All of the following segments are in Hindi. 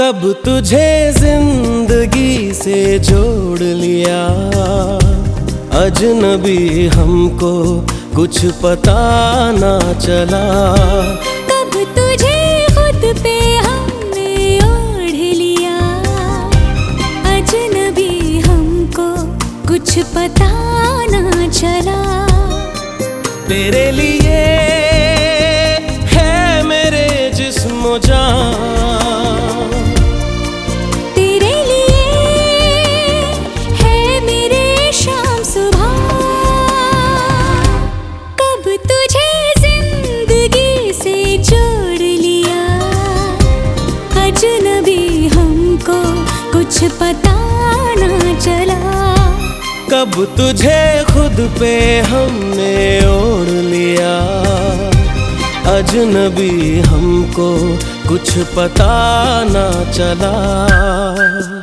कब तुझे ज़िंदगी से जोड़ लिया? अजनबी हमको कुछ पता ना चला। कब तुझे खुद पे हमने ओढ़ लिया? अजनबी हमको कुछ पता ना चला। तेरे लिए कुछ पता ना चला। कब तुझे खुद पे हमने ओढ़ लिया। अजनबी हमको कुछ पता ना चला।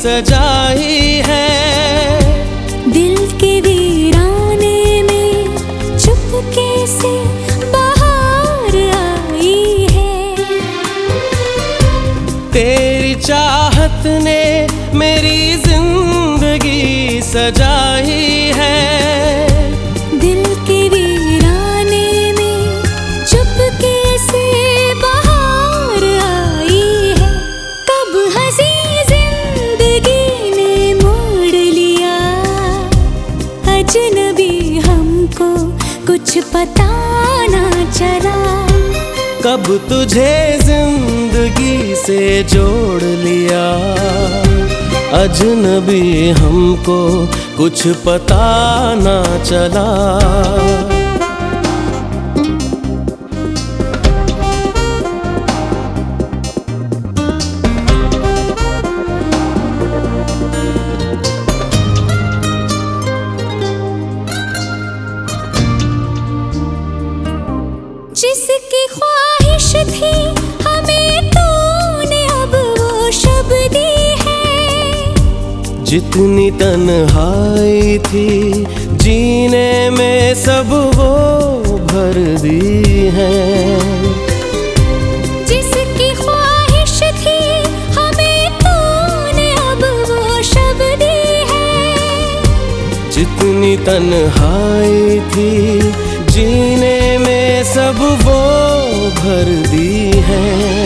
सजाई है। दिल के वीराने में चुपके से बाहर आई है। तेरी चाहत ने मेरी ज़िंदगी सजाई है। कब तुझे ज़िंदगी से जोड़ लिया? अजनबी हमको कुछ पता ना चला। जिसकी ख्वाहिश जितनी तन्हाई थी जीने में सब वो भर दी है। जिसकी ख्वाहिश थी हमें तूने अब वो शब दी है। जितनी तन्हाई थी जीने में सब वो भर दी है।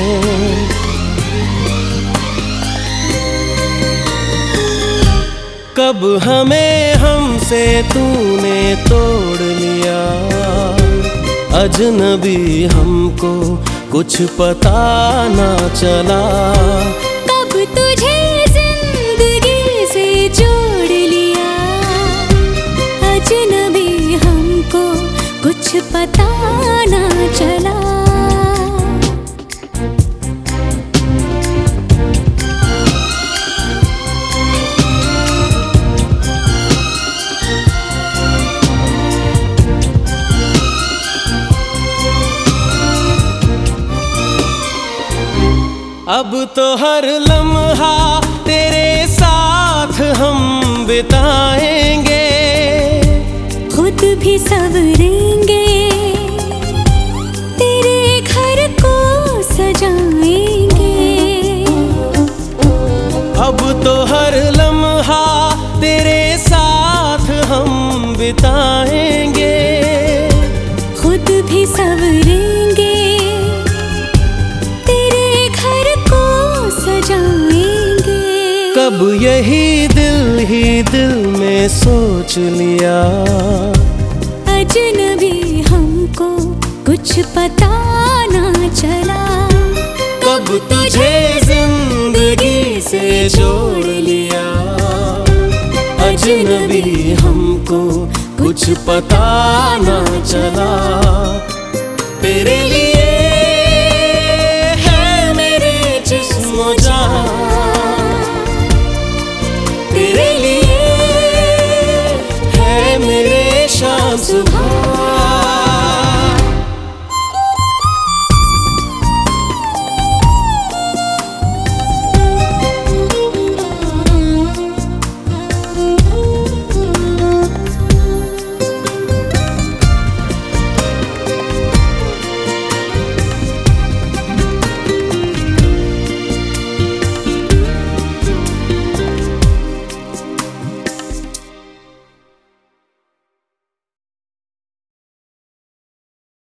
कब हमें हमसे तूने तोड़ लिया? अजनबी हमको कुछ पता ना चला। कब तुझे ज़िंदगी से जोड़ लिया? अजनबी हमको कुछ पता ना चला। अब तो हर लम्हा तेरे साथ हम बिताएँगे दिल में सोच लिया। अजनबी हमको कुछ पता ना चला। कब तुझे ज़िंदगी से जोड़ लिया। अजनबी हमको कुछ पता ना चला। तेरे लिए impossible.